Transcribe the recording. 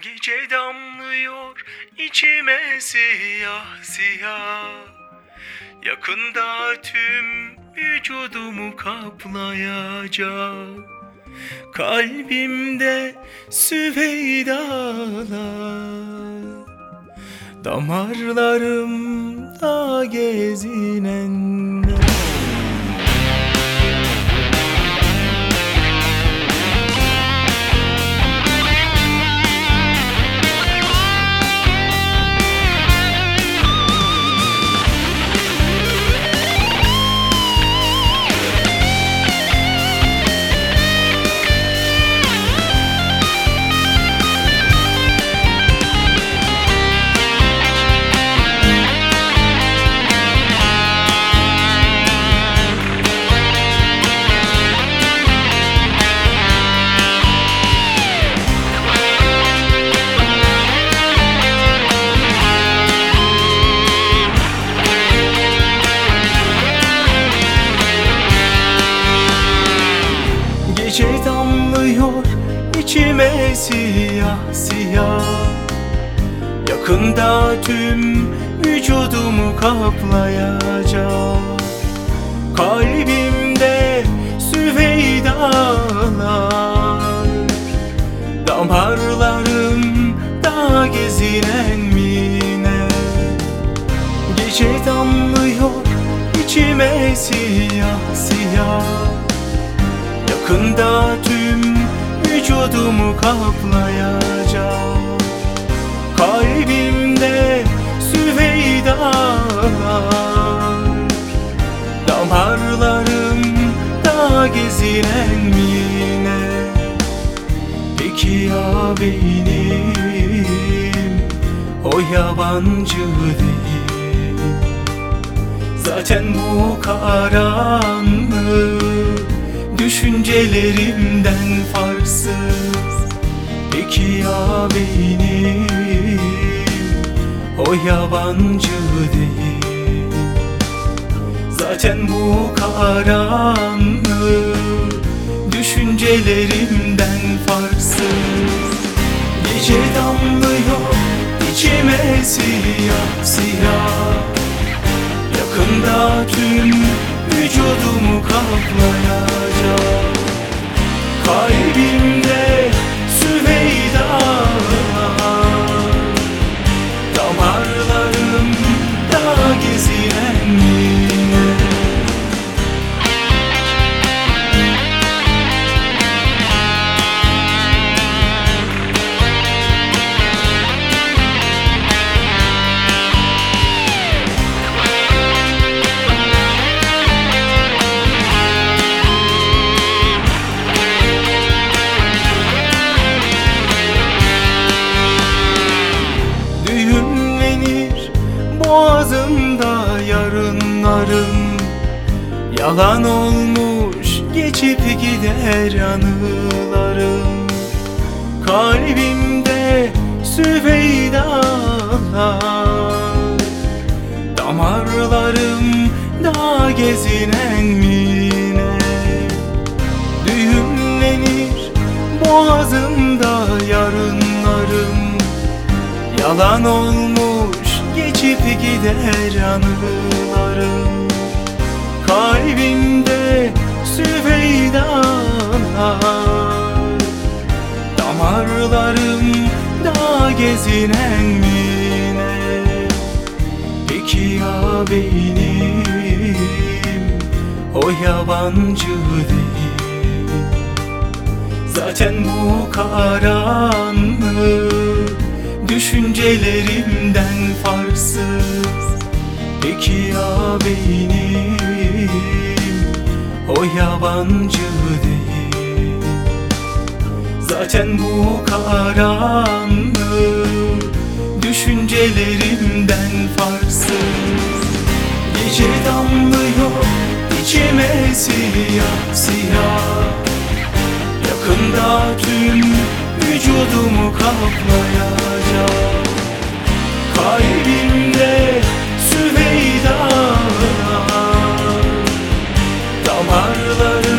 Gece damlıyor içime siyah siyah. Yakında tüm vücudumu kaplayacak. Kalbimde süveydalar. Damarlarımda gezinenler içime siyah siyah. Yakında tüm vücudumu kaplayacak Kalbimde süveydalar Damarlarımda gezinen mine. Gece damlıyor içime siyah siyah. Yakında tüm vücudumu kaplayacak Kalbimde süveydalar Damarlarımda gezinen mine. Peki ya benim o yabancı değil. Zaten bu karanlık Düşüncelerimden farksız Benim O yabancı değil. Zaten bu karanlık Düşüncelerimden farksız. Gece damlıyor içime siyah siyah. Yakında tüm vücudumu kaplayacak boğazımda yarınlarım Yalan olmuş geçip gider anılarım. Kalbimde süveydalar Damarlarımda gezinen mine. Düğümlenir boğazımda yarınlarım. Yalan olmuş geçip gider anılarım Kalbimde süveydalar. Damarlarımda gezinen mine Peki ya benim o yabancı değil. Zaten bu karanlık Düşüncelerimden farksız Peki ya benim? O yabancı değil. Zaten bu karanlık Düşüncelerimden farksız Gece damlıyor içime siyah siyah vücudumu kaplayacak Kalbimde Süveyda damarları